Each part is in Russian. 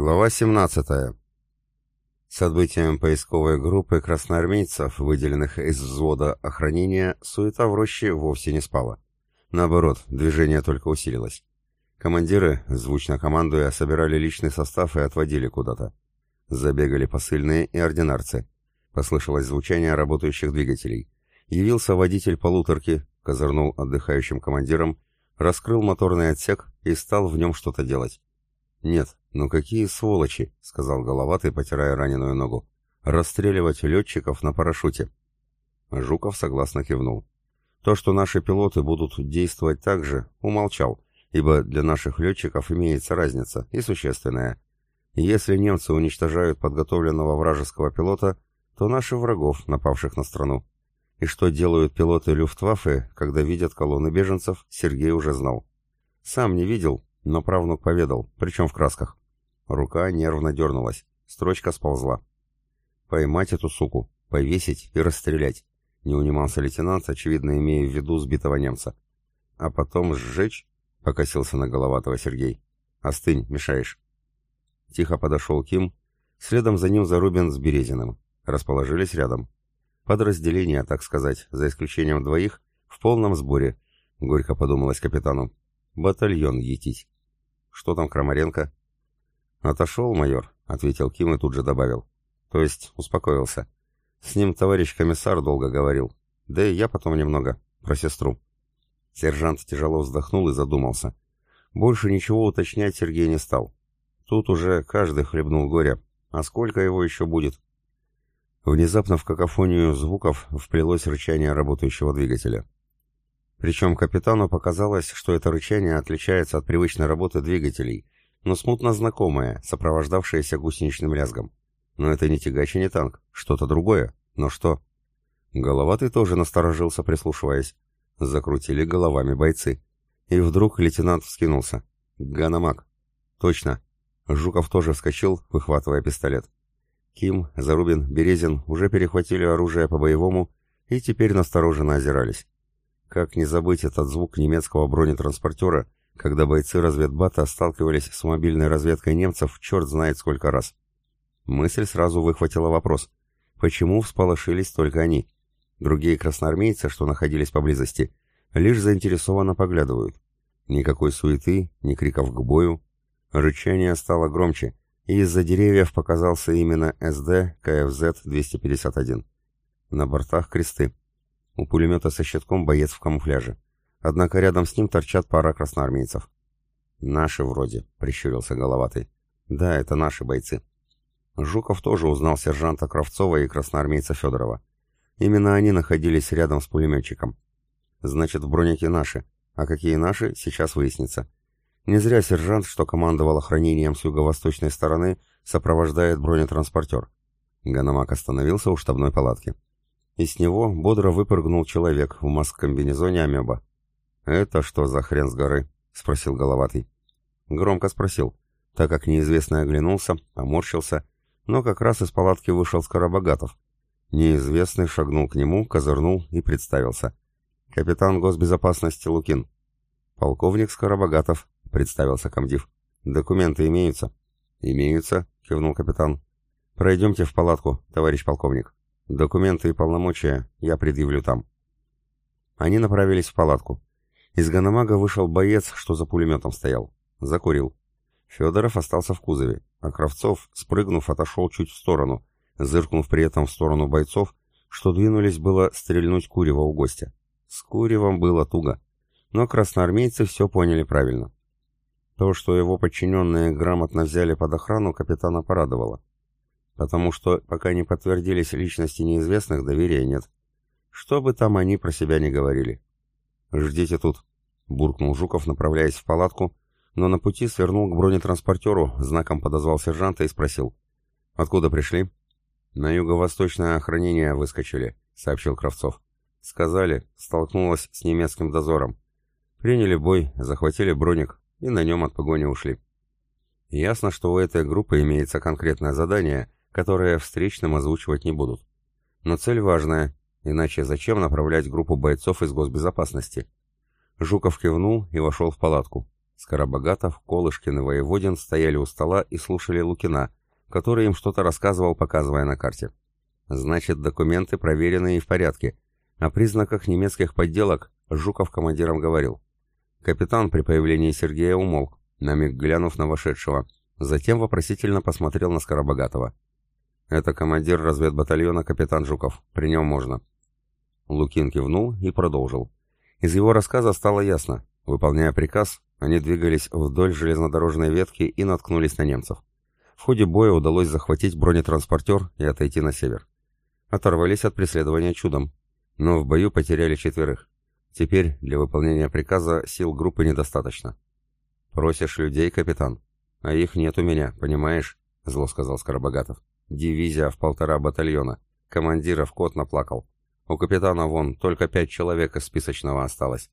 Глава 17. С поисковой группы красноармейцев, выделенных из взвода охранения, суета в роще вовсе не спала. Наоборот, движение только усилилось. Командиры, звучно командуя, собирали личный состав и отводили куда-то. Забегали посыльные и ординарцы. Послышалось звучание работающих двигателей. Явился водитель полуторки, козырнул отдыхающим командиром, раскрыл моторный отсек и стал в нем что-то делать. «Нет, ну какие сволочи!» — сказал Головатый, потирая раненую ногу. «Расстреливать летчиков на парашюте!» Жуков согласно кивнул. То, что наши пилоты будут действовать так же, умолчал, ибо для наших летчиков имеется разница, и существенная. Если немцы уничтожают подготовленного вражеского пилота, то наши врагов, напавших на страну. И что делают пилоты Люфтваффе, когда видят колонны беженцев, Сергей уже знал. Сам не видел, но правнук поведал, причем в красках. Рука нервно дернулась, строчка сползла. «Поймать эту суку, повесить и расстрелять», — не унимался лейтенант, очевидно имея в виду сбитого немца. «А потом сжечь?» — покосился на головатого Сергей. «Остынь, мешаешь». Тихо подошел Ким, следом за ним Зарубин с Березиным. Расположились рядом. Подразделение, так сказать, за исключением двоих, в полном сборе, горько подумалось капитану. Батальон етить. Что там Крамаренко? Отошел, майор, ответил Ким и тут же добавил. То есть успокоился. С ним товарищ комиссар долго говорил. Да и я потом немного. Про сестру. Сержант тяжело вздохнул и задумался. Больше ничего уточнять Сергей не стал. Тут уже каждый хлебнул горя. А сколько его еще будет? Внезапно в какофонию звуков вплелось рычание работающего двигателя. Причем капитану показалось, что это рычание отличается от привычной работы двигателей, но смутно знакомое, сопровождавшееся гусеничным лязгом. Но это не тягач и не танк, что-то другое. Но что? Головатый тоже насторожился, прислушиваясь. Закрутили головами бойцы. И вдруг лейтенант вскинулся. «Ганамак!» «Точно!» Жуков тоже вскочил, выхватывая пистолет. Ким, Зарубин, Березин уже перехватили оружие по-боевому и теперь настороженно озирались. Как не забыть этот звук немецкого бронетранспортера, когда бойцы разведбата сталкивались с мобильной разведкой немцев черт знает сколько раз. Мысль сразу выхватила вопрос. Почему всполошились только они? Другие красноармейцы, что находились поблизости, лишь заинтересованно поглядывают. Никакой суеты, ни криков к бою. Рычание стало громче, и из-за деревьев показался именно СД КФЗ-251. На бортах кресты. У пулемета со щитком боец в камуфляже. Однако рядом с ним торчат пара красноармейцев. «Наши вроде», — прищурился Головатый. «Да, это наши бойцы». Жуков тоже узнал сержанта Кравцова и красноармейца Федорова. Именно они находились рядом с пулеметчиком. Значит, в бронике наши. А какие наши, сейчас выяснится. Не зря сержант, что командовал охранением с юго-восточной стороны, сопровождает бронетранспортер. Ганамак остановился у штабной палатки. Из него бодро выпрыгнул человек в маск-комбинезоне амеба. «Это что за хрен с горы?» — спросил Головатый. Громко спросил, так как неизвестный оглянулся, поморщился, но как раз из палатки вышел Скоробогатов. Неизвестный шагнул к нему, козырнул и представился. «Капитан госбезопасности Лукин». «Полковник Скоробогатов», — представился комдив. «Документы имеются?» «Имеются», — кивнул капитан. «Пройдемте в палатку, товарищ полковник». Документы и полномочия я предъявлю там. Они направились в палатку. Из Ганамага вышел боец, что за пулеметом стоял. Закурил. Федоров остался в кузове, а Кравцов, спрыгнув, отошел чуть в сторону, зыркнув при этом в сторону бойцов, что двинулись было стрельнуть курева у гостя. С куревом было туго. Но красноармейцы все поняли правильно. То, что его подчиненные грамотно взяли под охрану, капитана порадовало потому что пока не подтвердились личности неизвестных, доверия нет. Что бы там они про себя не говорили. «Ждите тут», — буркнул Жуков, направляясь в палатку, но на пути свернул к бронетранспортеру, знаком подозвал сержанта и спросил. «Откуда пришли?» «На юго-восточное охранение выскочили», — сообщил Кравцов. «Сказали, столкнулась с немецким дозором. Приняли бой, захватили броник и на нем от погони ушли». Ясно, что у этой группы имеется конкретное задание — которые встречным озвучивать не будут. Но цель важная, иначе зачем направлять группу бойцов из госбезопасности? Жуков кивнул и вошел в палатку. Скоробогатов, Колышкин и Воеводин стояли у стола и слушали Лукина, который им что-то рассказывал, показывая на карте. Значит, документы проверены и в порядке. О признаках немецких подделок Жуков командиром говорил. Капитан при появлении Сергея умолк, на миг глянув на вошедшего, затем вопросительно посмотрел на Скоробогатова. «Это командир разведбатальона капитан Жуков. При нем можно». Лукин кивнул и продолжил. Из его рассказа стало ясно. Выполняя приказ, они двигались вдоль железнодорожной ветки и наткнулись на немцев. В ходе боя удалось захватить бронетранспортер и отойти на север. Оторвались от преследования чудом, но в бою потеряли четверых. Теперь для выполнения приказа сил группы недостаточно. «Просишь людей, капитан? А их нет у меня, понимаешь?» — зло сказал Скоробогатов. Дивизия в полтора батальона. Командиров кот наплакал. У капитана вон только пять человек из списочного осталось.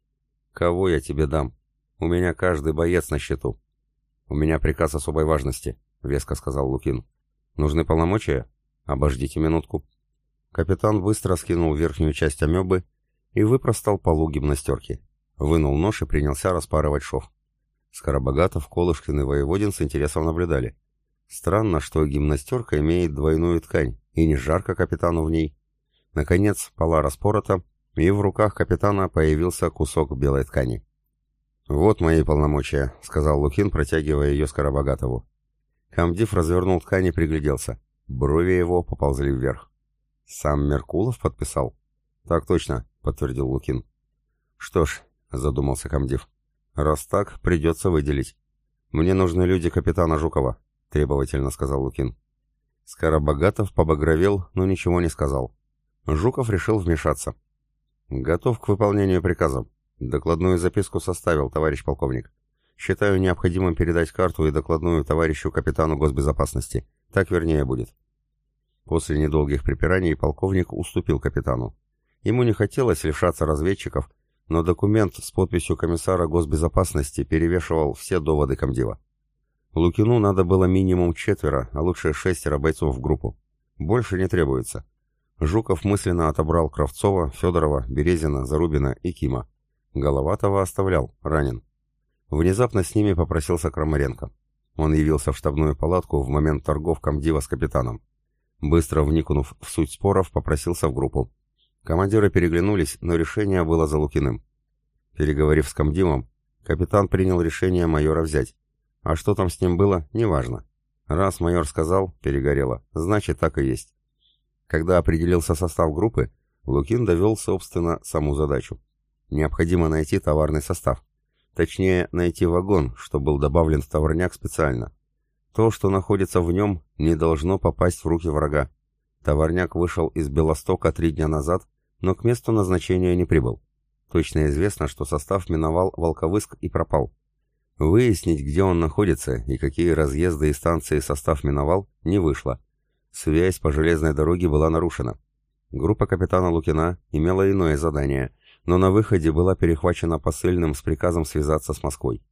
Кого я тебе дам? У меня каждый боец на счету. У меня приказ особой важности, веско сказал Лукин. Нужны полномочия? Обождите минутку. Капитан быстро скинул верхнюю часть амебы и выпростал полу гимнастерки. Вынул нож и принялся распарывать шов. Скоробогатов, Колышкин и Воеводин с интересом наблюдали. Странно, что гимнастерка имеет двойную ткань, и не жарко капитану в ней. Наконец, пола распорота, и в руках капитана появился кусок белой ткани. «Вот мои полномочия», — сказал Лукин, протягивая ее Скоробогатову. Камдив развернул ткань и пригляделся. Брови его поползли вверх. «Сам Меркулов подписал?» «Так точно», — подтвердил Лукин. «Что ж», — задумался Камдив, — «раз так, придется выделить. Мне нужны люди капитана Жукова требовательно сказал Лукин. Скоробогатов побагровел, но ничего не сказал. Жуков решил вмешаться. «Готов к выполнению приказа. Докладную записку составил, товарищ полковник. Считаю необходимым передать карту и докладную товарищу капитану госбезопасности. Так вернее будет». После недолгих припираний полковник уступил капитану. Ему не хотелось лишаться разведчиков, но документ с подписью комиссара госбезопасности перевешивал все доводы комдива. Лукину надо было минимум четверо, а лучше шестеро бойцов в группу. Больше не требуется. Жуков мысленно отобрал Кравцова, Федорова, Березина, Зарубина и Кима. Головатого оставлял, ранен. Внезапно с ними попросился Крамаренко. Он явился в штабную палатку в момент торгов комдива с капитаном. Быстро вникнув в суть споров, попросился в группу. Командиры переглянулись, но решение было за Лукиным. Переговорив с комдивом, капитан принял решение майора взять. А что там с ним было, неважно. Раз майор сказал, перегорело, значит так и есть. Когда определился состав группы, Лукин довел, собственно, саму задачу. Необходимо найти товарный состав. Точнее, найти вагон, что был добавлен в товарняк специально. То, что находится в нем, не должно попасть в руки врага. Товарняк вышел из Белостока три дня назад, но к месту назначения не прибыл. Точно известно, что состав миновал Волковыск и пропал. Выяснить, где он находится и какие разъезды и станции состав миновал, не вышло. Связь по железной дороге была нарушена. Группа капитана Лукина имела иное задание, но на выходе была перехвачена посыльным с приказом связаться с Москвой.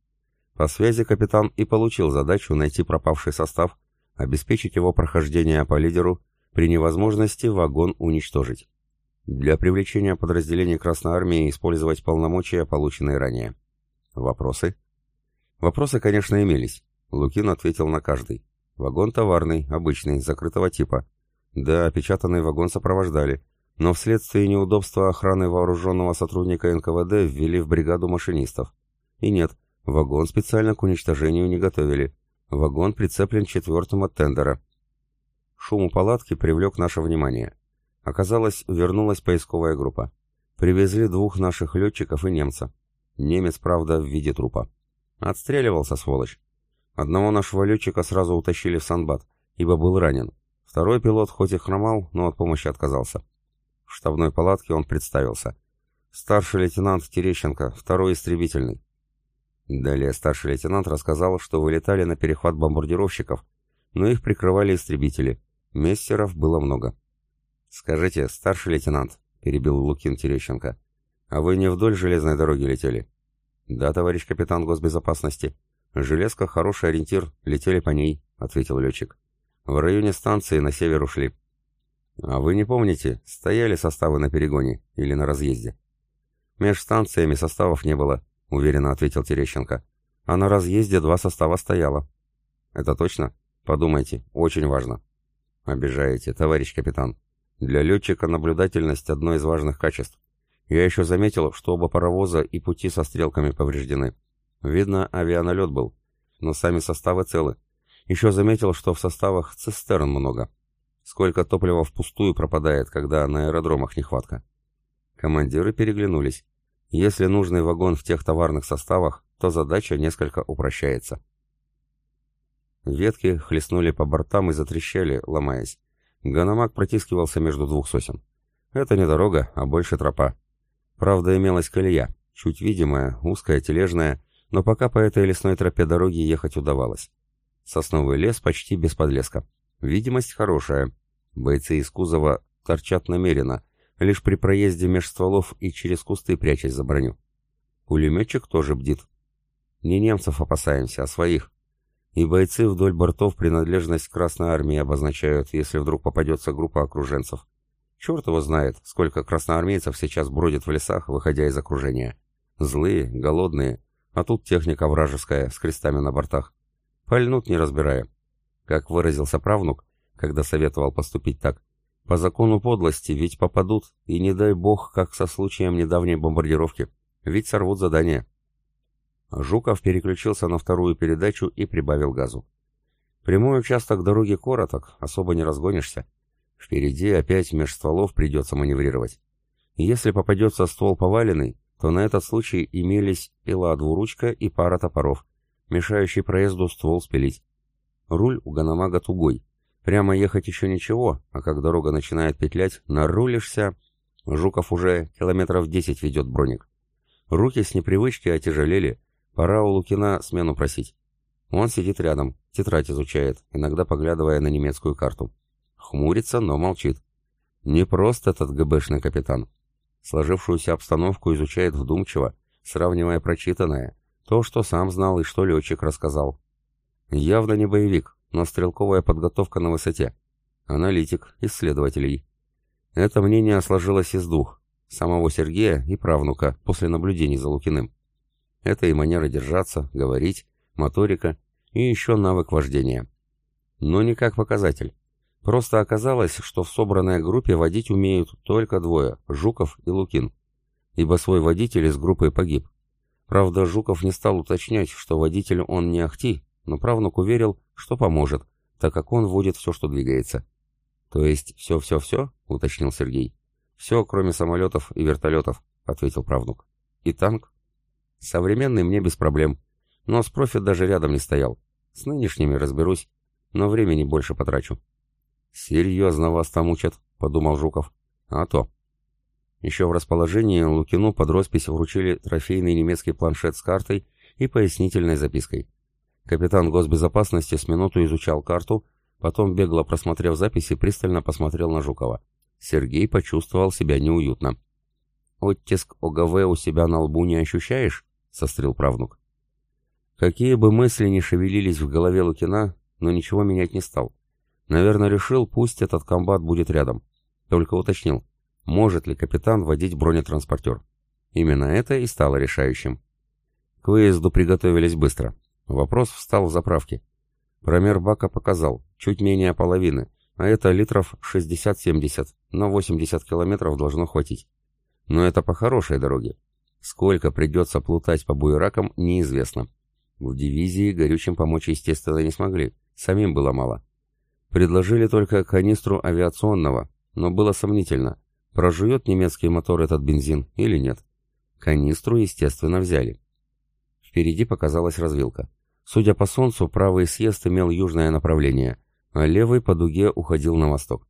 По связи капитан и получил задачу найти пропавший состав, обеспечить его прохождение по лидеру, при невозможности вагон уничтожить. Для привлечения подразделений Красной Армии использовать полномочия, полученные ранее. Вопросы? Вопросы, конечно, имелись. Лукин ответил на каждый. Вагон товарный, обычный, закрытого типа. Да, опечатанный вагон сопровождали, но вследствие неудобства охраны вооруженного сотрудника НКВД ввели в бригаду машинистов. И нет, вагон специально к уничтожению не готовили. Вагон прицеплен четвертым от тендера. Шум у палатки привлек наше внимание. Оказалось, вернулась поисковая группа. Привезли двух наших летчиков и немца. Немец, правда, в виде трупа. Отстреливался, сволочь. Одного нашего летчика сразу утащили в Санбат, ибо был ранен. Второй пилот хоть и хромал, но от помощи отказался. В штабной палатке он представился. Старший лейтенант Терещенко, второй истребительный. Далее старший лейтенант рассказал, что вылетали на перехват бомбардировщиков, но их прикрывали истребители. Мессеров было много. «Скажите, старший лейтенант», — перебил Лукин Терещенко, — «а вы не вдоль железной дороги летели?» «Да, товарищ капитан госбезопасности. Железка — хороший ориентир, летели по ней», — ответил летчик. «В районе станции на север ушли». «А вы не помните, стояли составы на перегоне или на разъезде?» «Меж станциями составов не было», — уверенно ответил Терещенко. а на разъезде два состава стояло. Это точно? Подумайте, очень важно. Обижаете, товарищ капитан. Для летчика наблюдательность – одно из важных качеств. Я еще заметил, что оба паровоза и пути со стрелками повреждены. Видно, авианалет был. Но сами составы целы. Еще заметил, что в составах цистерн много. Сколько топлива впустую пропадает, когда на аэродромах нехватка. Командиры переглянулись. Если нужный вагон в тех товарных составах, то задача несколько упрощается. Ветки хлестнули по бортам и затрещали, ломаясь. Ганамак протискивался между двух сосен. Это не дорога, а больше тропа. Правда, имелась колея, чуть видимая, узкая, тележная, но пока по этой лесной тропе дороги ехать удавалось. Сосновый лес почти без подлеска. Видимость хорошая. Бойцы из кузова торчат намеренно, лишь при проезде меж стволов и через кусты прячась за броню. Пулеметчик тоже бдит. Не немцев опасаемся, а своих. И бойцы вдоль бортов принадлежность Красной Армии обозначают, если вдруг попадется группа окруженцев. Черт его знает, сколько красноармейцев сейчас бродит в лесах, выходя из окружения. Злые, голодные, а тут техника вражеская с крестами на бортах. Пальнут не разбирая. Как выразился правнук, когда советовал поступить так, по закону подлости ведь попадут, и не дай бог, как со случаем недавней бомбардировки, ведь сорвут задание. Жуков переключился на вторую передачу и прибавил газу. Прямой участок дороги короток, особо не разгонишься. Впереди опять меж стволов придется маневрировать. Если попадется ствол поваленный, то на этот случай имелись пила-двуручка и пара топоров, мешающий проезду ствол спилить. Руль у Ганамага тугой. Прямо ехать еще ничего, а как дорога начинает петлять, нарулишься... Жуков уже километров десять ведет броник. Руки с непривычки отяжелели, пора у Лукина смену просить. Он сидит рядом, тетрадь изучает, иногда поглядывая на немецкую карту. Хмурится, но молчит. Не просто этот ГБшный капитан. Сложившуюся обстановку изучает вдумчиво, сравнивая прочитанное, то, что сам знал и что летчик рассказал. Явно не боевик, но стрелковая подготовка на высоте. Аналитик, исследователей. Это мнение сложилось из двух, самого Сергея и правнука, после наблюдений за Лукиным. Это и манера держаться, говорить, моторика и еще навык вождения. Но не как показатель. Просто оказалось, что в собранной группе водить умеют только двое – Жуков и Лукин. Ибо свой водитель из группы погиб. Правда, Жуков не стал уточнять, что водитель он не ахти, но правнук уверил, что поможет, так как он водит все, что двигается. «То есть все-все-все?» — уточнил Сергей. «Все, кроме самолетов и вертолетов», — ответил правнук. «И танк?» «Современный мне без проблем, но с профи даже рядом не стоял. С нынешними разберусь, но времени больше потрачу». «Серьезно вас там учат», — подумал Жуков. «А то». Еще в расположении Лукину под роспись вручили трофейный немецкий планшет с картой и пояснительной запиской. Капитан госбезопасности с минуту изучал карту, потом, бегло просмотрев записи, пристально посмотрел на Жукова. Сергей почувствовал себя неуютно. «Оттиск ОГВ у себя на лбу не ощущаешь?» — сострил правнук. Какие бы мысли ни шевелились в голове Лукина, но ничего менять не стал. Наверное, решил, пусть этот комбат будет рядом. Только уточнил, может ли капитан водить бронетранспортер. Именно это и стало решающим. К выезду приготовились быстро. Вопрос встал в заправке. Промер бака показал, чуть менее половины, а это литров 60-70, но 80 километров должно хватить. Но это по хорошей дороге. Сколько придется плутать по буеракам, неизвестно. В дивизии горючим помочь, естественно, не смогли, самим было мало. Предложили только канистру авиационного, но было сомнительно, прожует немецкий мотор этот бензин или нет. Канистру, естественно, взяли. Впереди показалась развилка. Судя по солнцу, правый съезд имел южное направление, а левый по дуге уходил на восток.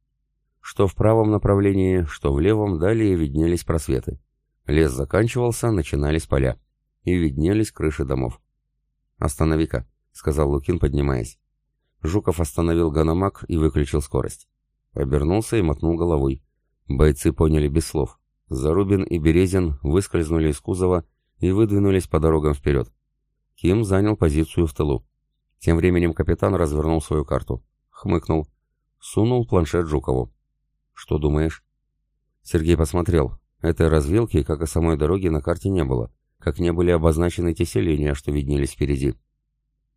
Что в правом направлении, что в левом, далее виднелись просветы. Лес заканчивался, начинались поля. И виднелись крыши домов. «Останови-ка», — сказал Лукин, поднимаясь. Жуков остановил ганамак и выключил скорость. Обернулся и мотнул головой. Бойцы поняли без слов. Зарубин и Березин выскользнули из кузова и выдвинулись по дорогам вперед. Ким занял позицию в тылу. Тем временем капитан развернул свою карту. Хмыкнул. Сунул планшет Жукову. «Что думаешь?» Сергей посмотрел. Этой развилки, как и самой дороги, на карте не было. как не были обозначены те селения, что виднелись впереди.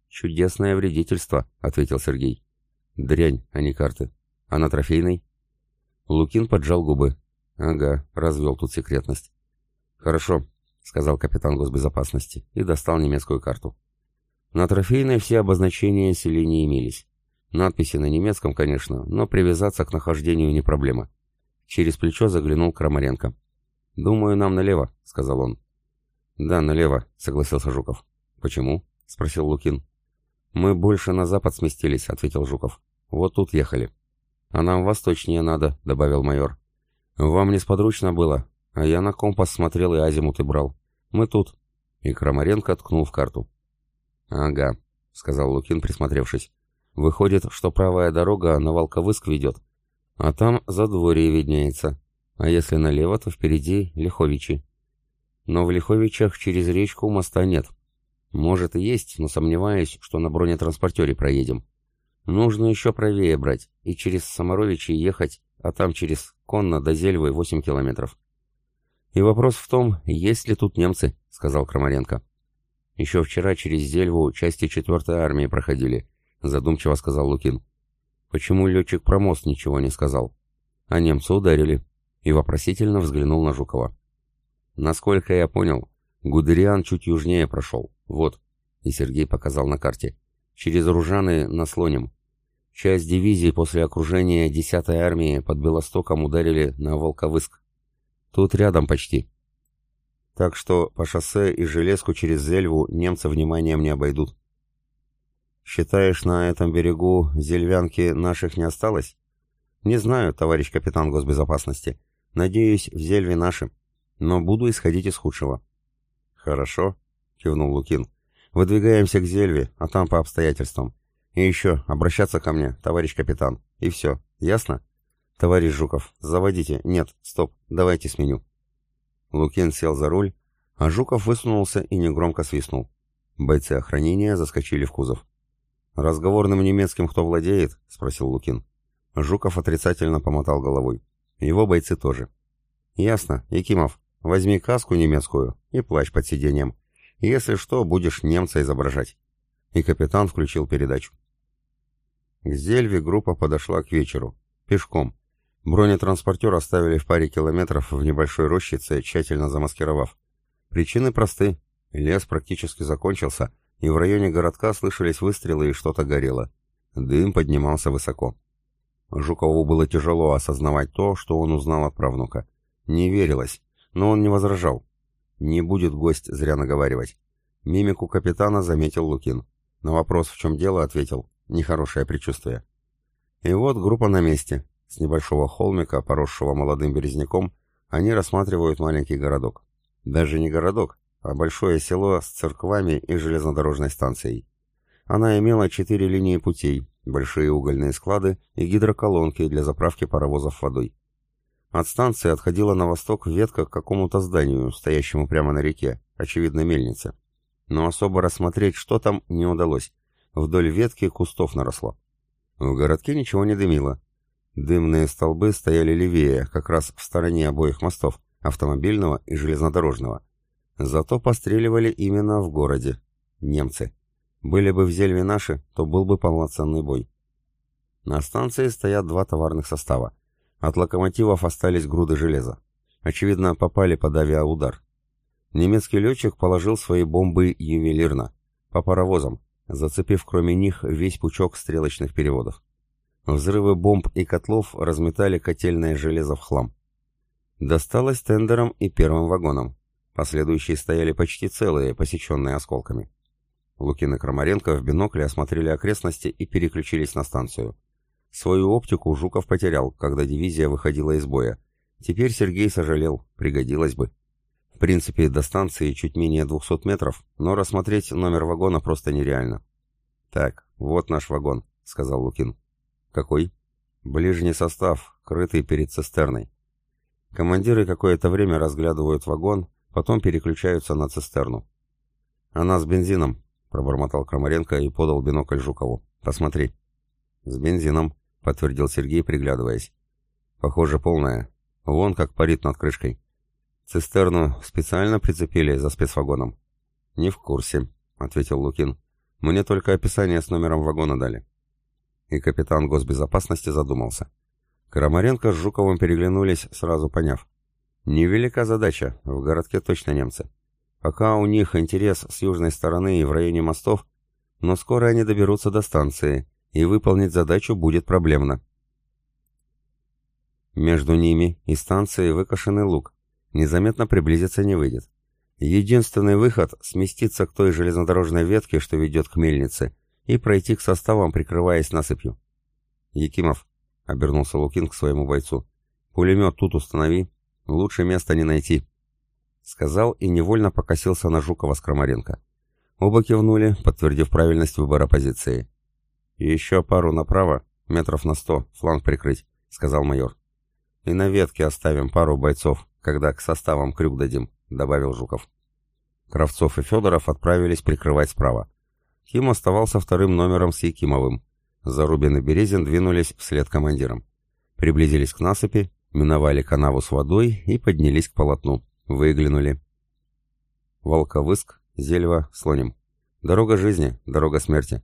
«Чудесное вредительство», — ответил Сергей. «Дрянь, а не карты. А трофейной?» Лукин поджал губы. «Ага, развел тут секретность». «Хорошо», — сказал капитан госбезопасности и достал немецкую карту. На трофейной все обозначения селений имелись. Надписи на немецком, конечно, но привязаться к нахождению не проблема. Через плечо заглянул Крамаренко. «Думаю, нам налево», — сказал он. «Да, налево», — согласился Жуков. «Почему?» — спросил Лукин. «Мы больше на запад сместились», — ответил Жуков. «Вот тут ехали». «А нам восточнее надо», — добавил майор. «Вам несподручно было, а я на компас смотрел и азимуты брал. Мы тут». И Крамаренко ткнул в карту. «Ага», — сказал Лукин, присмотревшись. «Выходит, что правая дорога на Волковыск ведет, а там задворье виднеется, а если налево, то впереди Лиховичи. Но в Лиховичах через речку моста нет. Может и есть, но сомневаюсь, что на бронетранспортере проедем. Нужно еще правее брать и через Саморовичи ехать, а там через Конно до Зельвы 8 километров. И вопрос в том, есть ли тут немцы, сказал Крамаренко. Еще вчера через Зельву части 4-й армии проходили, задумчиво сказал Лукин. Почему летчик про мост ничего не сказал? А немцы ударили. И вопросительно взглянул на Жукова. Насколько я понял, Гудериан чуть южнее прошел. Вот. И Сергей показал на карте. Через Ружаны наслоним. Часть дивизии после окружения 10-й армии под Белостоком ударили на Волковыск. Тут рядом почти. Так что по шоссе и железку через Зельву немцы вниманием не обойдут. Считаешь, на этом берегу зельвянки наших не осталось? Не знаю, товарищ капитан госбезопасности. Надеюсь, в Зельве наши. Но буду исходить из худшего. Хорошо, кивнул Лукин. Выдвигаемся к Зельве, а там по обстоятельствам. И еще, обращаться ко мне, товарищ капитан. И все. Ясно? Товарищ Жуков, заводите. Нет, стоп, давайте сменю. Лукин сел за руль, а Жуков высунулся и негромко свистнул. Бойцы охранения заскочили в кузов. «Разговорным немецким кто владеет?» — спросил Лукин. Жуков отрицательно помотал головой. Его бойцы тоже. «Ясно. Якимов, возьми каску немецкую и плащ под сиденьем. Если что, будешь немца изображать». И капитан включил передачу. К Зельве группа подошла к вечеру. Пешком. Бронетранспортер оставили в паре километров в небольшой рощице, тщательно замаскировав. Причины просты. Лес практически закончился — и в районе городка слышались выстрелы и что-то горело. Дым поднимался высоко. Жукову было тяжело осознавать то, что он узнал от правнука. Не верилось, но он не возражал. Не будет гость зря наговаривать. Мимику капитана заметил Лукин. На вопрос, в чем дело, ответил. Нехорошее предчувствие. И вот группа на месте. С небольшого холмика, поросшего молодым березняком, они рассматривают маленький городок. Даже не городок, а большое село с церквами и железнодорожной станцией. Она имела четыре линии путей, большие угольные склады и гидроколонки для заправки паровозов водой. От станции отходила на восток ветка к какому-то зданию, стоящему прямо на реке, очевидно мельнице. Но особо рассмотреть, что там, не удалось. Вдоль ветки кустов наросло. В городке ничего не дымило. Дымные столбы стояли левее, как раз в стороне обоих мостов, автомобильного и железнодорожного. Зато постреливали именно в городе. Немцы. Были бы в Зельве наши, то был бы полноценный бой. На станции стоят два товарных состава. От локомотивов остались груды железа. Очевидно, попали под авиаудар. Немецкий летчик положил свои бомбы ювелирно, по паровозам, зацепив кроме них весь пучок стрелочных переводов. Взрывы бомб и котлов разметали котельное железо в хлам. Досталось тендерам и первым вагонам. Последующие стояли почти целые, посеченные осколками. Лукин и Крамаренко в бинокле осмотрели окрестности и переключились на станцию. Свою оптику Жуков потерял, когда дивизия выходила из боя. Теперь Сергей сожалел, пригодилось бы. В принципе, до станции чуть менее 200 метров, но рассмотреть номер вагона просто нереально. «Так, вот наш вагон», — сказал Лукин. «Какой?» «Ближний состав, крытый перед цистерной». Командиры какое-то время разглядывают вагон, Потом переключаются на цистерну. «Она с бензином», — пробормотал Крамаренко и подал бинокль Жукову. «Посмотри». «С бензином», — подтвердил Сергей, приглядываясь. «Похоже, полная. Вон как парит над крышкой». Цистерну специально прицепили за спецвагоном. Не в курсе, ответил Лукин. Мне только описание с номером вагона дали. И капитан госбезопасности задумался. Крамаренко с Жуковым переглянулись, сразу поняв. Невелика задача, в городке точно немцы. Пока у них интерес с южной стороны и в районе мостов, но скоро они доберутся до станции, и выполнить задачу будет проблемно. Между ними и станцией выкошенный луг, Незаметно приблизиться не выйдет. Единственный выход — сместиться к той железнодорожной ветке, что ведет к мельнице, и пройти к составам, прикрываясь насыпью. «Якимов», — обернулся Лукин к своему бойцу, — «пулемет тут установи, лучше места не найти», — сказал и невольно покосился на Жукова с Крамаренко. Оба кивнули, подтвердив правильность выбора позиции. «Еще пару направо, метров на сто, фланг прикрыть», — сказал майор. «И на ветке оставим пару бойцов, когда к составам крюк дадим», — добавил Жуков. Кравцов и Федоров отправились прикрывать справа. Ким оставался вторым номером с Якимовым. Зарубин и Березин двинулись вслед командирам. Приблизились к насыпи, миновали канаву с водой и поднялись к полотну. Выглянули. Волковыск, Зельва, Слоним. Дорога жизни, дорога смерти.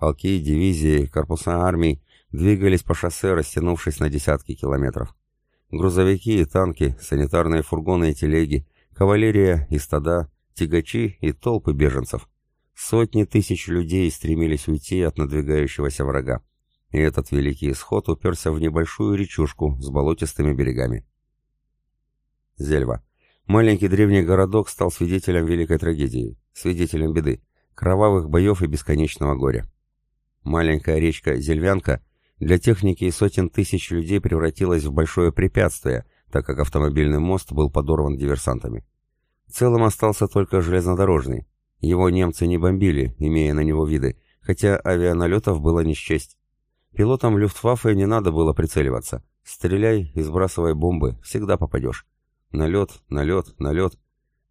Полки, дивизии, корпуса армий двигались по шоссе, растянувшись на десятки километров. Грузовики и танки, санитарные фургоны и телеги, кавалерия и стада, тягачи и толпы беженцев. Сотни тысяч людей стремились уйти от надвигающегося врага. И этот великий исход уперся в небольшую речушку с болотистыми берегами. Зельва. Маленький древний городок стал свидетелем великой трагедии, свидетелем беды, кровавых боев и бесконечного горя. Маленькая речка Зельвянка для техники и сотен тысяч людей превратилась в большое препятствие, так как автомобильный мост был подорван диверсантами. Целым остался только железнодорожный. Его немцы не бомбили, имея на него виды, хотя авианалетов было не счесть. Пилотам Люфтваффе не надо было прицеливаться. Стреляй и сбрасывай бомбы, всегда попадешь. Налет, налет, налет.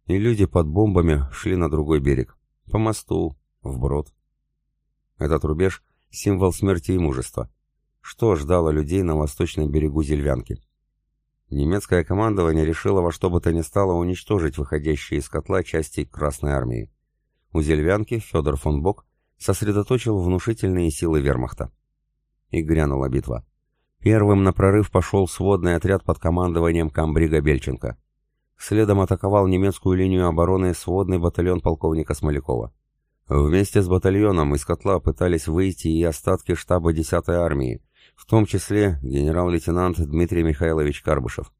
И люди под бомбами шли на другой берег. По мосту, вброд. Этот рубеж — символ смерти и мужества. Что ждало людей на восточном берегу Зельвянки? Немецкое командование решило во что бы то ни стало уничтожить выходящие из котла части Красной Армии. У Зельвянки Федор фон Бок сосредоточил внушительные силы вермахта. И грянула битва. Первым на прорыв пошел сводный отряд под командованием комбрига Бельченко. Следом атаковал немецкую линию обороны сводный батальон полковника Смолякова. Вместе с батальоном из котла пытались выйти и остатки штаба 10-й армии, в том числе генерал-лейтенант Дмитрий Михайлович Карбышев.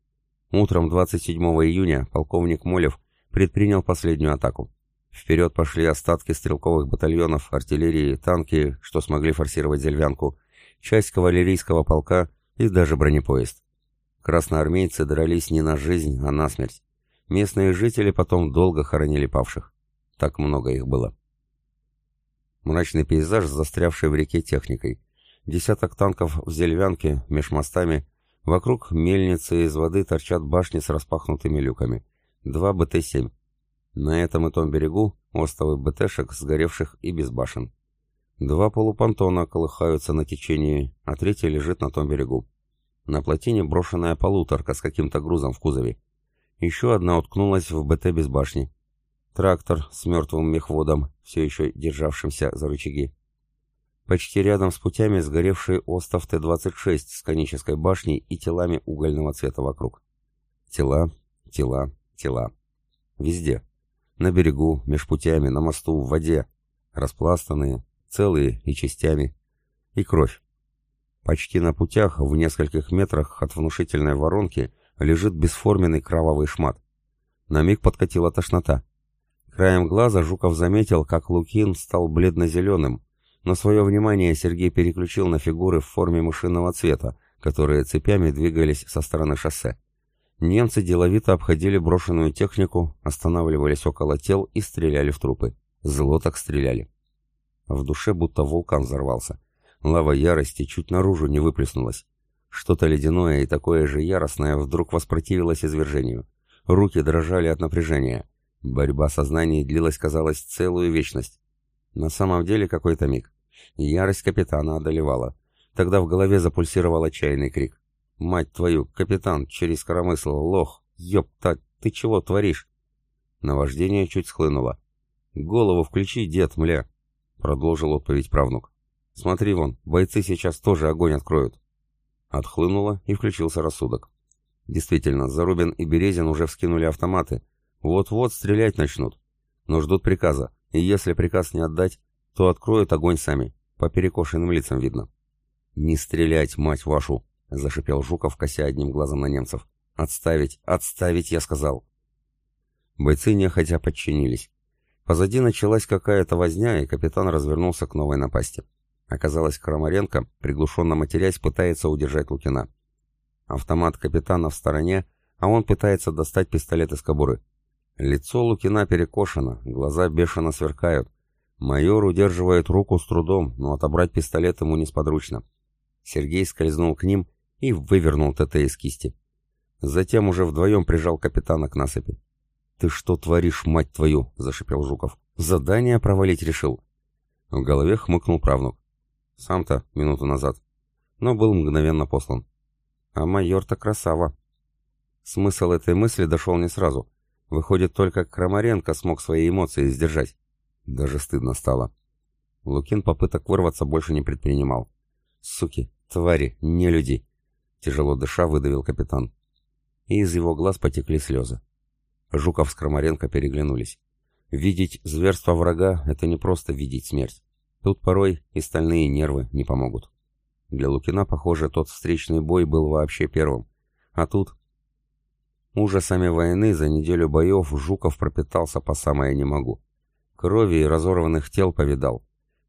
Утром 27 июня полковник Молев предпринял последнюю атаку. Вперед пошли остатки стрелковых батальонов, артиллерии, танки, что смогли форсировать Зельвянку, часть кавалерийского полка и даже бронепоезд. Красноармейцы дрались не на жизнь, а на смерть. Местные жители потом долго хоронили павших. Так много их было. Мрачный пейзаж, застрявший в реке техникой. Десяток танков в зельвянке, меж мостами. Вокруг мельницы из воды торчат башни с распахнутыми люками. Два БТ-7. На этом и том берегу остовы БТшек, сгоревших и без башен. Два полупонтона колыхаются на течении, а третий лежит на том берегу. На плотине брошенная полуторка с каким-то грузом в кузове. Еще одна уткнулась в БТ без башни. Трактор с мертвым мехводом, все еще державшимся за рычаги. Почти рядом с путями сгоревший остов Т-26 с конической башней и телами угольного цвета вокруг. Тела, тела, тела. Везде. На берегу, меж путями, на мосту, в воде. Распластанные, целые и частями. И кровь. Почти на путях, в нескольких метрах от внушительной воронки, лежит бесформенный кровавый шмат. На миг подкатила тошнота. Краем глаза Жуков заметил, как Лукин стал бледно-зеленым, но свое внимание Сергей переключил на фигуры в форме мышиного цвета, которые цепями двигались со стороны шоссе. Немцы деловито обходили брошенную технику, останавливались около тел и стреляли в трупы. Зло так стреляли. В душе будто вулкан взорвался. Лава ярости чуть наружу не выплеснулась. Что-то ледяное и такое же яростное вдруг воспротивилось извержению. Руки дрожали от напряжения. Борьба сознаний длилась, казалось, целую вечность. На самом деле какой-то миг. Ярость капитана одолевала. Тогда в голове запульсировал отчаянный крик. «Мать твою, капитан, через коромысло, лох, ёпта, Ты чего творишь?» Наваждение чуть схлынуло. «Голову включи, дед, мля!» Продолжил отповедь правнук. «Смотри вон, бойцы сейчас тоже огонь откроют». Отхлынуло и включился рассудок. Действительно, Зарубин и Березин уже вскинули автоматы. Вот-вот стрелять начнут. Но ждут приказа, и если приказ не отдать, то откроют огонь сами. По перекошенным лицам видно. «Не стрелять, мать вашу!» — зашипел Жуков, кося одним глазом на немцев. «Отставить! Отставить!» — я сказал. Бойцы нехотя подчинились. Позади началась какая-то возня, и капитан развернулся к новой напасти. Оказалось, Крамаренко, приглушенно матерясь, пытается удержать Лукина. Автомат капитана в стороне, а он пытается достать пистолет из кобуры. Лицо Лукина перекошено, глаза бешено сверкают. Майор удерживает руку с трудом, но отобрать пистолет ему несподручно. Сергей скользнул к ним и вывернул ТТ из кисти. Затем уже вдвоем прижал капитана к насыпи. «Ты что творишь, мать твою?» — зашипел Жуков. «Задание провалить решил». В голове хмыкнул правнук. Сам-то минуту назад. Но был мгновенно послан. А майор-то красава. Смысл этой мысли дошел не сразу. Выходит, только Крамаренко смог свои эмоции сдержать. Даже стыдно стало. Лукин попыток вырваться больше не предпринимал. «Суки, твари, не люди!» Тяжело дыша выдавил капитан. И из его глаз потекли слезы. Жуков с Крамаренко переглянулись. Видеть зверство врага — это не просто видеть смерть. Тут порой и стальные нервы не помогут. Для Лукина, похоже, тот встречный бой был вообще первым. А тут... Ужасами войны за неделю боев Жуков пропитался по самое не могу. Крови и разорванных тел повидал.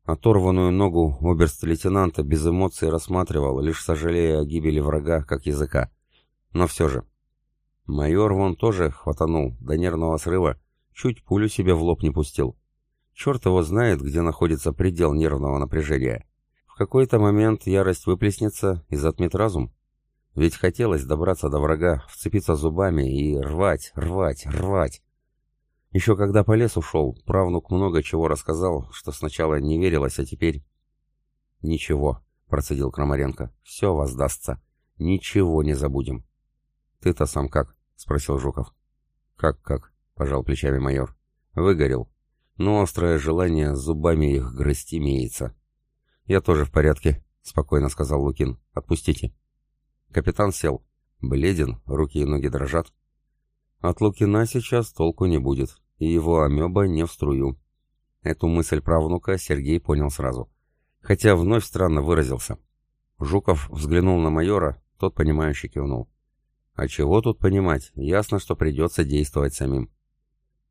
Оторванную ногу оберст-лейтенанта без эмоций рассматривал, лишь сожалея о гибели врага, как языка. Но все же, Майор вон тоже хватанул до нервного срыва, чуть пулю себе в лоб не пустил. Черт его знает, где находится предел нервного напряжения. В какой-то момент ярость выплеснется и затмит разум. Ведь хотелось добраться до врага, вцепиться зубами и рвать, рвать, рвать. Еще когда по лесу шел, правнук много чего рассказал, что сначала не верилось, а теперь... «Ничего», — процедил Крамаренко, — «все воздастся. Ничего не забудем». «Ты-то сам как?» — спросил Жуков. «Как-как?» — пожал плечами майор. «Выгорел. Но острое желание зубами их грызть имеется». «Я тоже в порядке», — спокойно сказал Лукин. «Отпустите». Капитан сел. Бледен, руки и ноги дрожат. От Лукина сейчас толку не будет, и его амеба не в струю. Эту мысль правнука Сергей понял сразу. Хотя вновь странно выразился. Жуков взглянул на майора, тот, понимающе кивнул. А чего тут понимать? Ясно, что придется действовать самим.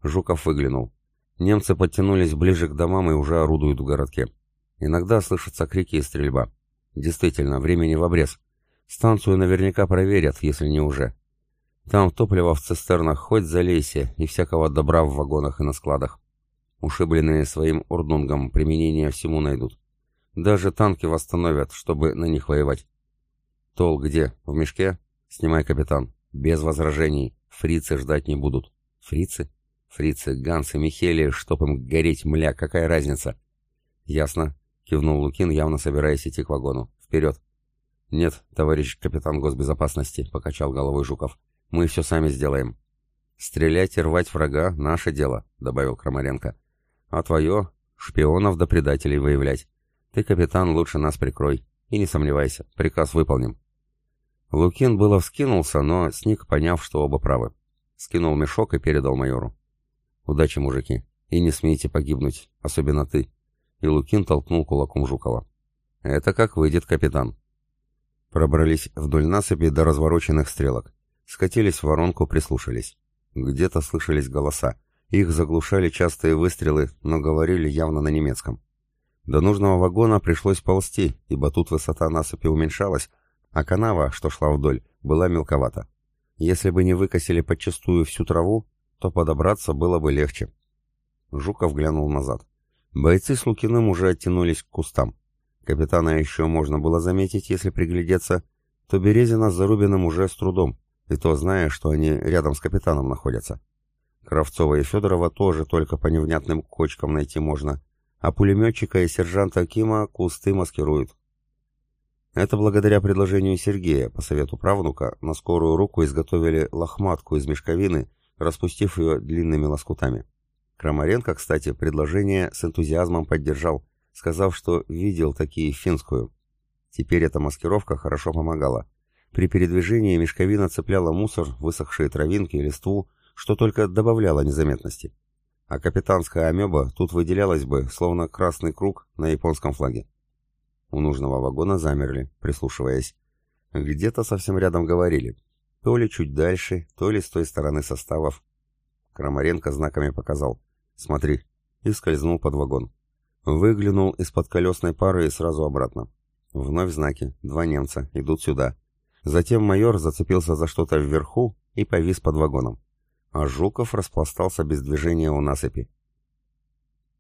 Жуков выглянул. Немцы подтянулись ближе к домам и уже орудуют в городке. Иногда слышатся крики и стрельба. Действительно, времени в обрез. Станцию наверняка проверят, если не уже. Там топливо в цистернах хоть залейся, и всякого добра в вагонах и на складах. Ушибленные своим урдунгом применение всему найдут. Даже танки восстановят, чтобы на них воевать. Тол где? В мешке? «Снимай, капитан. Без возражений. Фрицы ждать не будут». «Фрицы?» «Фрицы, Ганс и Михели, чтоб им гореть, мля, какая разница?» «Ясно», — кивнул Лукин, явно собираясь идти к вагону. «Вперед!» «Нет, товарищ капитан госбезопасности», — покачал головой Жуков. «Мы все сами сделаем». «Стрелять и рвать врага — наше дело», — добавил Крамаренко. «А твое — шпионов да предателей выявлять. Ты, капитан, лучше нас прикрой. И не сомневайся, приказ выполним». Лукин было вскинулся, но сник, поняв, что оба правы. Скинул мешок и передал майору. «Удачи, мужики, и не смейте погибнуть, особенно ты». И Лукин толкнул кулаком Жукова. «Это как выйдет, капитан». Пробрались вдоль насыпи до развороченных стрелок. Скатились в воронку, прислушались. Где-то слышались голоса. Их заглушали частые выстрелы, но говорили явно на немецком. До нужного вагона пришлось ползти, ибо тут высота насыпи уменьшалась, а канава, что шла вдоль, была мелковата. Если бы не выкосили подчистую всю траву, то подобраться было бы легче. Жуков глянул назад. Бойцы с Лукиным уже оттянулись к кустам. Капитана еще можно было заметить, если приглядеться, то Березина с Зарубиным уже с трудом, и то зная, что они рядом с капитаном находятся. Кравцова и Федорова тоже только по невнятным кочкам найти можно, а пулеметчика и сержанта Кима кусты маскируют. Это благодаря предложению Сергея, по совету правнука, на скорую руку изготовили лохматку из мешковины, распустив ее длинными лоскутами. Крамаренко, кстати, предложение с энтузиазмом поддержал, сказав, что видел такие в финскую. Теперь эта маскировка хорошо помогала. При передвижении мешковина цепляла мусор, высохшие травинки, листву, что только добавляло незаметности. А капитанская амеба тут выделялась бы, словно красный круг на японском флаге. У нужного вагона замерли, прислушиваясь. Где-то совсем рядом говорили. То ли чуть дальше, то ли с той стороны составов. Крамаренко знаками показал. «Смотри». И скользнул под вагон. Выглянул из-под колесной пары и сразу обратно. Вновь знаки. Два немца. Идут сюда. Затем майор зацепился за что-то вверху и повис под вагоном. А Жуков распластался без движения у насыпи.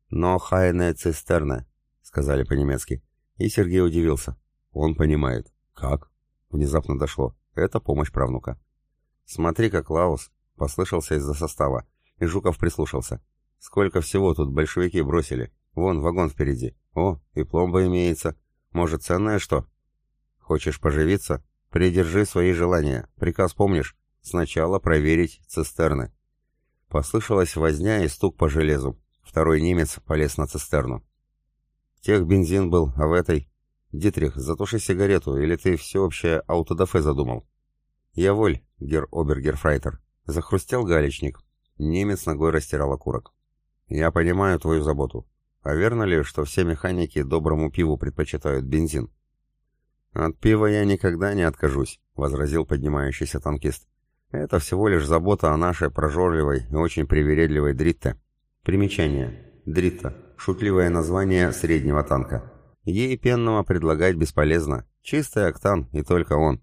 «Но хайне цистерна», — сказали по-немецки. И Сергей удивился. Он понимает. «Как?» Внезапно дошло. Это помощь правнука. «Смотри-ка, Клаус!» — послышался из-за состава, и Жуков прислушался. «Сколько всего тут большевики бросили! Вон, вагон впереди! О, и пломба имеется! Может, ценное что?» «Хочешь поживиться? Придержи свои желания. Приказ помнишь? Сначала проверить цистерны». Послышалась возня и стук по железу. Второй немец полез на цистерну. «Тех бензин был, а в этой...» «Дитрих, затуши сигарету, или ты всеобщее аутодафе задумал?» «Я воль, гер Обергерфрайтер», — захрустел галечник. Немец ногой растирал окурок. «Я понимаю твою заботу. А верно ли, что все механики доброму пиву предпочитают бензин?» «От пива я никогда не откажусь», — возразил поднимающийся танкист. «Это всего лишь забота о нашей прожорливой и очень привередливой Дритте». Примечание. Дритта. Шутливое название среднего танка. Ей пенного предлагать бесполезно. Чистый октан, и только он.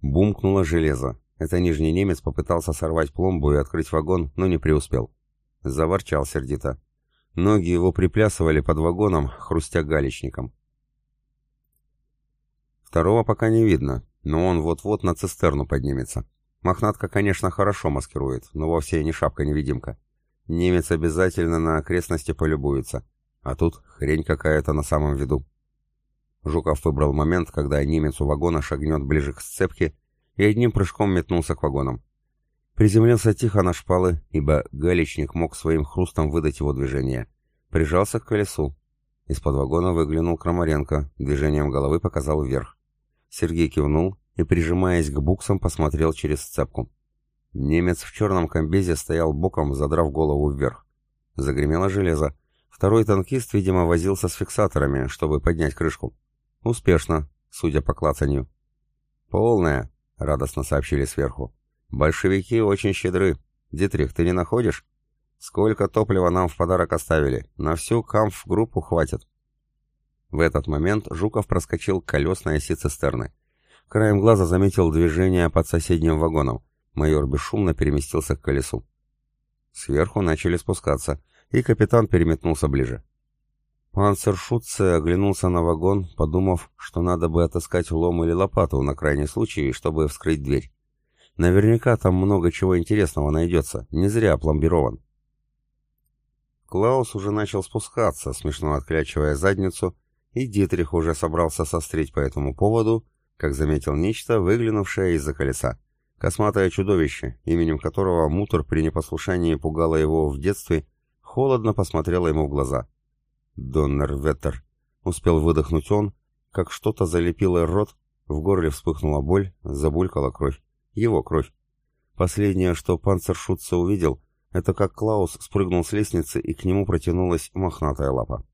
Бумкнуло железо. Это нижний немец попытался сорвать пломбу и открыть вагон, но не преуспел. Заворчал сердито. Ноги его приплясывали под вагоном, хрустя галечником. Второго пока не видно, но он вот-вот на цистерну поднимется. Мохнатка, конечно, хорошо маскирует, но вовсе не шапка-невидимка. Немец обязательно на окрестности полюбуется. А тут хрень какая-то на самом виду. Жуков выбрал момент, когда немец у вагона шагнет ближе к сцепке и одним прыжком метнулся к вагонам. Приземлился тихо на шпалы, ибо галечник мог своим хрустом выдать его движение. Прижался к колесу. Из-под вагона выглянул Крамаренко, движением головы показал вверх. Сергей кивнул и, прижимаясь к буксам, посмотрел через сцепку. Немец в черном комбезе стоял боком, задрав голову вверх. Загремело железо. Второй танкист, видимо, возился с фиксаторами, чтобы поднять крышку. Успешно, судя по клацанью. «Полная», — радостно сообщили сверху. «Большевики очень щедры. Дитрих, ты не находишь? Сколько топлива нам в подарок оставили? На всю камф-группу хватит». В этот момент Жуков проскочил к колесной оси цистерны. Краем глаза заметил движение под соседним вагоном. Майор бесшумно переместился к колесу. Сверху начали спускаться — и капитан переметнулся ближе. Панцершутце оглянулся на вагон, подумав, что надо бы отыскать лом или лопату на крайний случай, чтобы вскрыть дверь. Наверняка там много чего интересного найдется, не зря пломбирован. Клаус уже начал спускаться, смешно отклячивая задницу, и Дитрих уже собрался сострить по этому поводу, как заметил нечто, выглянувшее из-за колеса. Косматое чудовище, именем которого Мутор при непослушании пугало его в детстве холодно посмотрела ему в глаза. «Доннер-ветер!» — успел выдохнуть он, как что-то залепило рот, в горле вспыхнула боль, забулькала кровь. Его кровь. Последнее, что панцершутца увидел, это как Клаус спрыгнул с лестницы и к нему протянулась мохнатая лапа.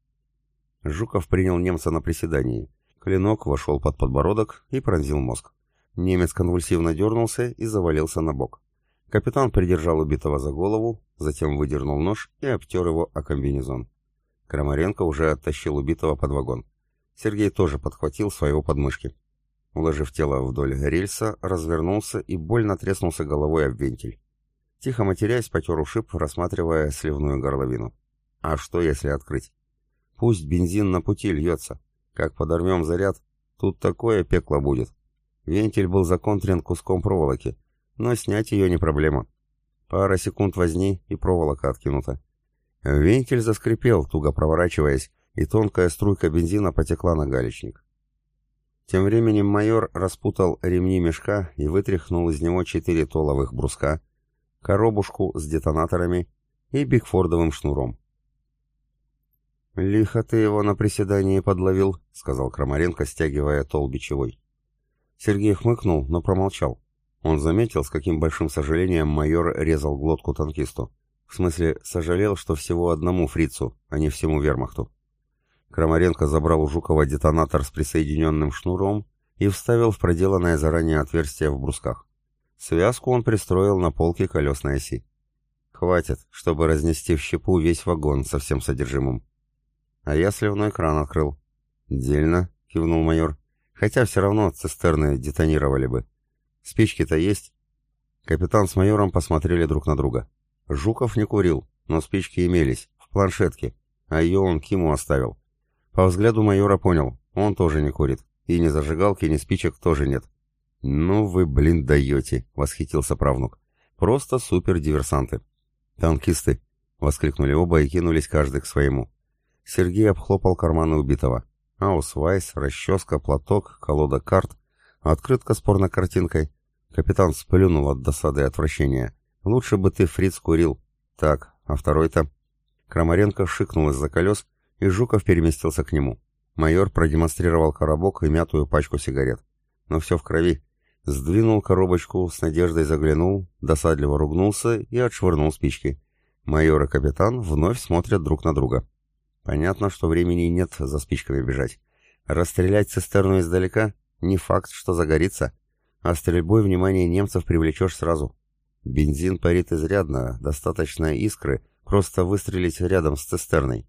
Жуков принял немца на приседании. Клинок вошел под подбородок и пронзил мозг. Немец конвульсивно дернулся и завалился на бок. Капитан придержал убитого за голову, затем выдернул нож и обтер его о комбинезон. Крамаренко уже оттащил убитого под вагон. Сергей тоже подхватил своего подмышки. Уложив тело вдоль рельса, развернулся и больно треснулся головой об вентиль. Тихо матерясь, потер ушиб, рассматривая сливную горловину. А что, если открыть? Пусть бензин на пути льется. Как подорвем заряд, тут такое пекло будет. Вентиль был законтрен куском проволоки, но снять ее не проблема. Пара секунд возни, и проволока откинута. Вентиль заскрипел, туго проворачиваясь, и тонкая струйка бензина потекла на галечник. Тем временем майор распутал ремни мешка и вытряхнул из него четыре толовых бруска, коробушку с детонаторами и бигфордовым шнуром. «Лихо ты его на приседании подловил», — сказал Крамаренко, стягивая тол бичевой. Сергей хмыкнул, но промолчал. Он заметил, с каким большим сожалением майор резал глотку танкисту. В смысле, сожалел, что всего одному фрицу, а не всему вермахту. Крамаренко забрал у Жукова детонатор с присоединенным шнуром и вставил в проделанное заранее отверстие в брусках. Связку он пристроил на полке колесной оси. Хватит, чтобы разнести в щепу весь вагон со всем содержимым. А я сливной кран открыл. «Дельно», — кивнул майор. «Хотя все равно цистерны детонировали бы. Спички-то есть?» Капитан с майором посмотрели друг на друга. Жуков не курил, но спички имелись, в планшетке, а ее он Киму оставил. По взгляду майора понял, он тоже не курит, и ни зажигалки, ни спичек тоже нет. «Ну вы, блин, даете!» — восхитился правнук. «Просто супер-диверсанты!» «Танкисты!» — воскликнули оба и кинулись каждый к своему. Сергей обхлопал карманы убитого. Аусвайс, расческа, платок, колода карт, открытка с порнокартинкой. Капитан сплюнул от досады и отвращения. «Лучше бы ты, фриц, курил. Так, а второй-то...» Крамаренко шикнул из-за колес, и Жуков переместился к нему. Майор продемонстрировал коробок и мятую пачку сигарет. Но все в крови. Сдвинул коробочку, с надеждой заглянул, досадливо ругнулся и отшвырнул спички. Майор и капитан вновь смотрят друг на друга. Понятно, что времени нет за спичками бежать. Расстрелять цистерну издалека — не факт, что загорится, а стрельбой внимание немцев привлечешь сразу. Бензин парит изрядно, достаточно искры, просто выстрелить рядом с цистерной.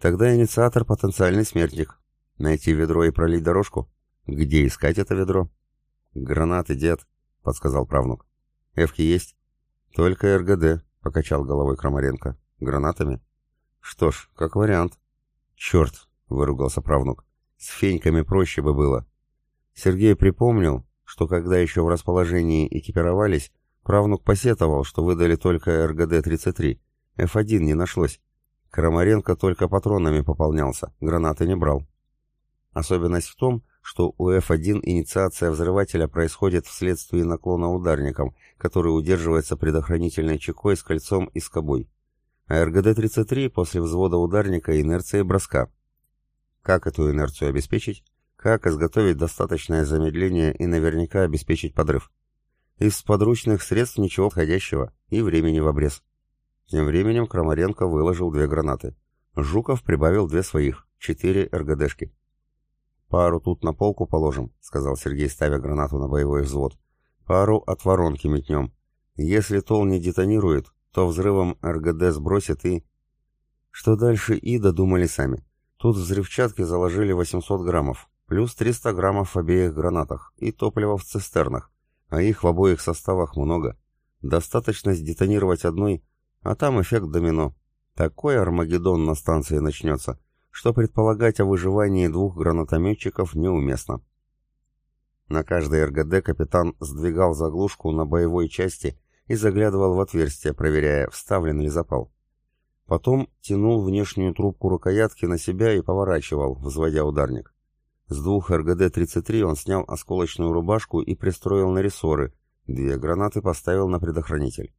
Тогда инициатор — потенциальный смертник. Найти ведро и пролить дорожку? Где искать это ведро? Гранаты, дед, — подсказал правнук. Эвки есть? Только РГД, — покачал головой Крамаренко. Гранатами? Что ж, как вариант. Черт, — выругался правнук. С феньками проще бы было. Сергей припомнил, что когда еще в расположении экипировались, правнук посетовал, что выдали только РГД-33. Ф1 не нашлось. Крамаренко только патронами пополнялся, гранаты не брал. Особенность в том, что у F1 инициация взрывателя происходит вследствие наклона ударником, который удерживается предохранительной чекой с кольцом и скобой. А РГД-33 после взвода ударника инерцией броска. Как эту инерцию обеспечить? Как изготовить достаточное замедление и наверняка обеспечить подрыв? Из подручных средств ничего входящего и времени в обрез. Тем временем Крамаренко выложил две гранаты. Жуков прибавил две своих, четыре РГДшки. «Пару тут на полку положим», — сказал Сергей, ставя гранату на боевой взвод. «Пару от воронки метнем. Если тол не детонирует, то взрывом РГД сбросит и...» Что дальше и додумали сами. Тут взрывчатки заложили 800 граммов, плюс 300 граммов в обеих гранатах и топливо в цистернах, а их в обоих составах много. Достаточно сдетонировать одной, а там эффект домино. Такой Армагеддон на станции начнется, что предполагать о выживании двух гранатометчиков неуместно. На каждой РГД капитан сдвигал заглушку на боевой части и заглядывал в отверстие, проверяя, вставлен ли запал. Потом тянул внешнюю трубку рукоятки на себя и поворачивал, взводя ударник. С двух РГД-33 он снял осколочную рубашку и пристроил на рессоры, две гранаты поставил на предохранитель.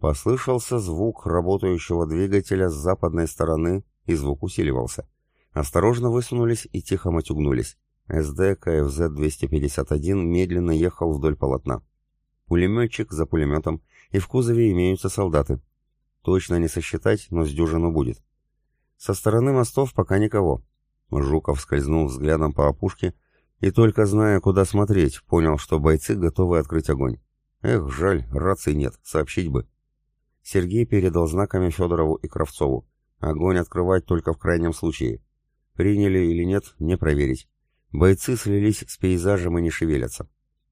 Послышался звук работающего двигателя с западной стороны, и звук усиливался. Осторожно высунулись и тихо матюгнулись. СД КФЗ-251 медленно ехал вдоль полотна. Пулеметчик за пулеметом, и в кузове имеются солдаты. Точно не сосчитать, но с дюжину будет. Со стороны мостов пока никого. Жуков скользнул взглядом по опушке и, только зная, куда смотреть, понял, что бойцы готовы открыть огонь. Эх, жаль, рации нет, сообщить бы. Сергей передал знаками Федорову и Кравцову. Огонь открывать только в крайнем случае. Приняли или нет, не проверить. Бойцы слились с пейзажем и не шевелятся.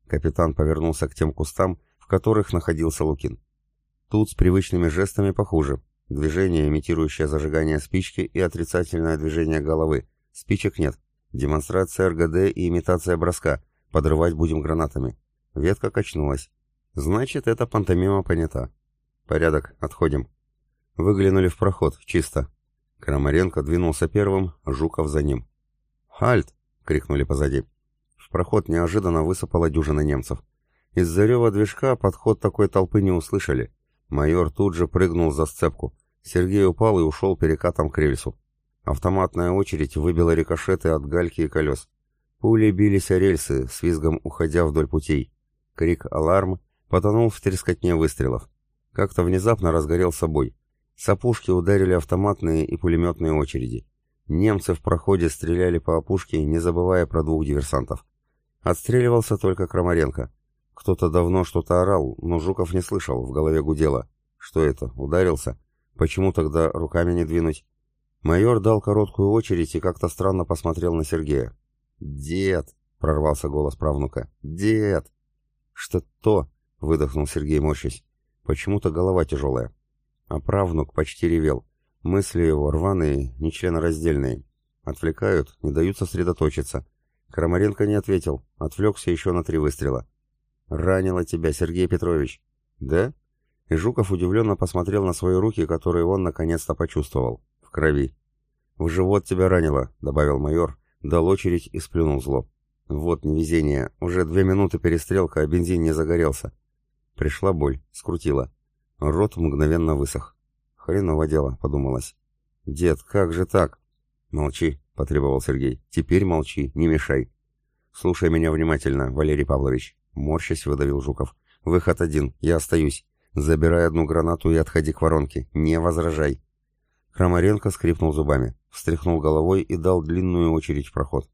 Капитан повернулся к тем кустам, в которых находился Лукин. Тут с привычными жестами похуже. Движение, имитирующее зажигание спички и отрицательное движение головы. Спичек нет. Демонстрация РГД и имитация броска. Подрывать будем гранатами. Ветка качнулась. Значит, эта пантомима понята. «Порядок, отходим». Выглянули в проход, чисто. Крамаренко двинулся первым, Жуков за ним. «Хальт!» — крикнули позади. В проход неожиданно высыпала дюжина немцев. Из-за рева движка подход такой толпы не услышали. Майор тут же прыгнул за сцепку. Сергей упал и ушел перекатом к рельсу. Автоматная очередь выбила рикошеты от гальки и колес. Пули бились о рельсы, с визгом уходя вдоль путей. Крик «Аларм!» потонул в трескотне выстрелов. Как-то внезапно разгорелся бой. С опушки ударили автоматные и пулеметные очереди. Немцы в проходе стреляли по опушке, не забывая про двух диверсантов. Отстреливался только Крамаренко. Кто-то давно что-то орал, но Жуков не слышал, в голове гудело. Что это, ударился? Почему тогда руками не двинуть? Майор дал короткую очередь и как-то странно посмотрел на Сергея. «Дед!» — прорвался голос правнука. «Дед!» «Что-то!» — выдохнул Сергей, морщась. «Почему-то голова тяжелая». А правнук почти ревел. Мысли его рваные, нечленораздельные. Отвлекают, не дают сосредоточиться. Крамаренко не ответил, отвлекся еще на три выстрела. «Ранило тебя, Сергей Петрович». «Да?» И Жуков удивленно посмотрел на свои руки, которые он наконец-то почувствовал. В крови. «В живот тебя ранило», — добавил майор, Дал очередь и сплюнул зло. Вот невезение. Уже две минуты перестрелка, а бензин не загорелся. Пришла боль, скрутила. Рот мгновенно высох. Хреново дело, подумалось. «Дед, как же так?» «Молчи», — потребовал Сергей. «Теперь молчи, не мешай». «Слушай меня внимательно, Валерий Павлович», — морщась выдавил Жуков. «Выход один, я остаюсь. Забирай одну гранату и отходи к воронке. Не возражай». Крамаренко скрипнул зубами, встряхнул головой и дал длинную очередь в проход.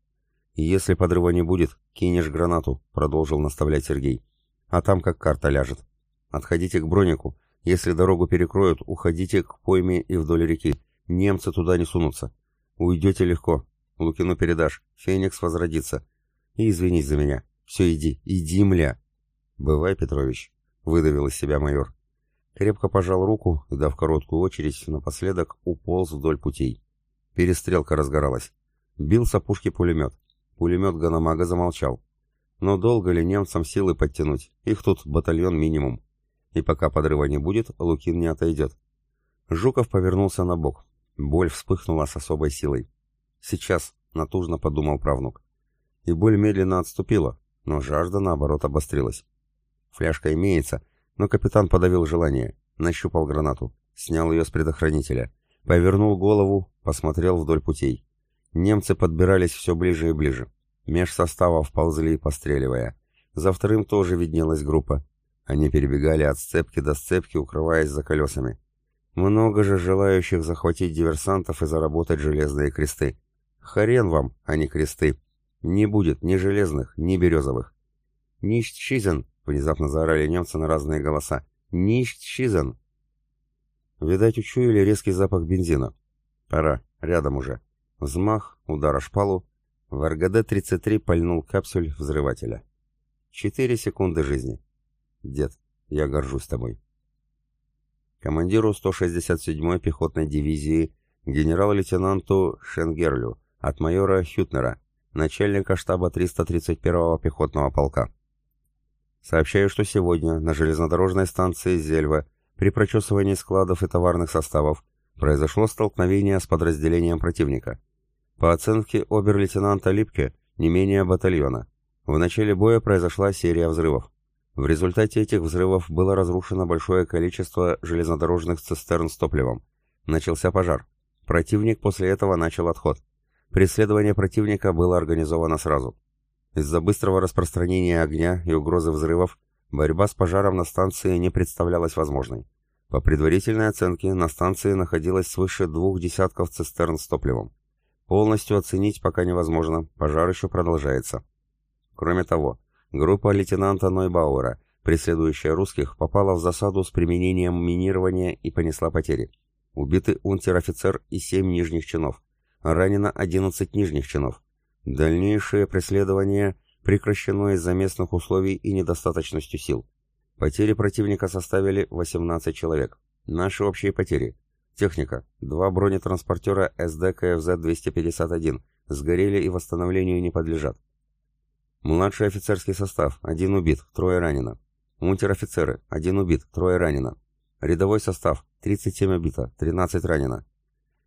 «Если подрыва не будет, кинешь гранату», — продолжил наставлять Сергей. «А там как карта ляжет. Отходите к бронику. Если дорогу перекроют, уходите к пойме и вдоль реки. Немцы туда не сунутся. Уйдете легко. Лукину передашь. Феникс возродится. И извинись за меня. Все, иди, иди, мля». «Бывай, Петрович», — выдавил из себя майор. Крепко пожал руку и, дав короткую очередь, напоследок уполз вдоль путей. Перестрелка разгоралась. Бил с опушки пулемет. Пулемет Ганамага замолчал. Но долго ли немцам силы подтянуть? Их тут батальон минимум. И пока подрыва не будет, Лукин не отойдет. Жуков повернулся на бок. Боль вспыхнула с особой силой. «Сейчас», — натужно подумал правнук. И боль медленно отступила, но жажда, наоборот, обострилась. Фляжка имеется, но капитан подавил желание, нащупал гранату, снял ее с предохранителя, повернул голову, посмотрел вдоль путей. Немцы подбирались все ближе и ближе. Меж составов ползли, постреливая. За вторым тоже виднелась группа. Они перебегали от сцепки до сцепки, укрываясь за колесами. Много же желающих захватить диверсантов и заработать железные кресты. Хрен вам, а не кресты. Не будет ни железных, ни березовых. Нищчизен, Внезапно заорали немцы на разные голоса. «Нищчизен!» Видать, учуяли резкий запах бензина. Пора, рядом уже. Взмах, удар о шпалу. В РГД-33 пальнул капсуль взрывателя. Четыре секунды жизни. Дед, я горжусь тобой. Командиру 167-й пехотной дивизии генерал-лейтенанту Шенгерлю от майора Хютнера, начальника штаба 331-го пехотного полка. Сообщаю, что сегодня на железнодорожной станции Зельва при прочесывании складов и товарных составов произошло столкновение с подразделением противника. По оценке обер-лейтенанта Липке, не менее батальона. В начале боя произошла серия взрывов. В результате этих взрывов было разрушено большое количество железнодорожных цистерн с топливом. Начался пожар. Противник после этого начал отход. Преследование противника было организовано сразу. Из-за быстрого распространения огня и угрозы взрывов борьба с пожаром на станции не представлялась возможной. По предварительной оценке, на станции находилось свыше двух десятков цистерн с топливом. Полностью оценить пока невозможно, пожар еще продолжается. Кроме того, группа лейтенанта Нойбауэра, преследующая русских, попала в засаду с применением минирования и понесла потери. Убиты унтер-офицер и семь нижних чинов. Ранено 11 нижних чинов. Дальнейшее преследование прекращено из-за местных условий и недостаточности сил. Потери противника составили 18 человек. Наши общие потери. Техника. Два бронетранспортера СД КФЗ-251 сгорели и восстановлению не подлежат. Младший офицерский состав. Один убит, трое ранено. Унтер-офицеры. Один убит, трое ранено. Рядовой состав. 37 убито, 13 ранено.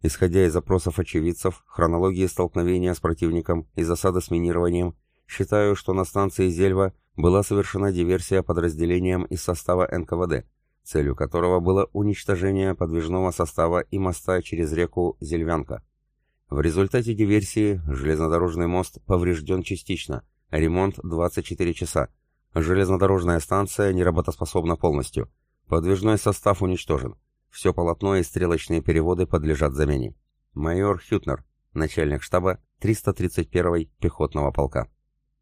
Исходя из запросов очевидцев, хронологии столкновения с противником и засады с минированием, считаю, что на станции Зельва была совершена диверсия подразделением из состава НКВД. Целью которого было уничтожение подвижного состава и моста через реку Зельвянка. В результате диверсии железнодорожный мост поврежден частично, ремонт 24 часа, железнодорожная станция неработоспособна полностью, подвижной состав уничтожен, все полотно и стрелочные переводы подлежат замене. Майор Хютнер, начальник штаба 331-й пехотного полка.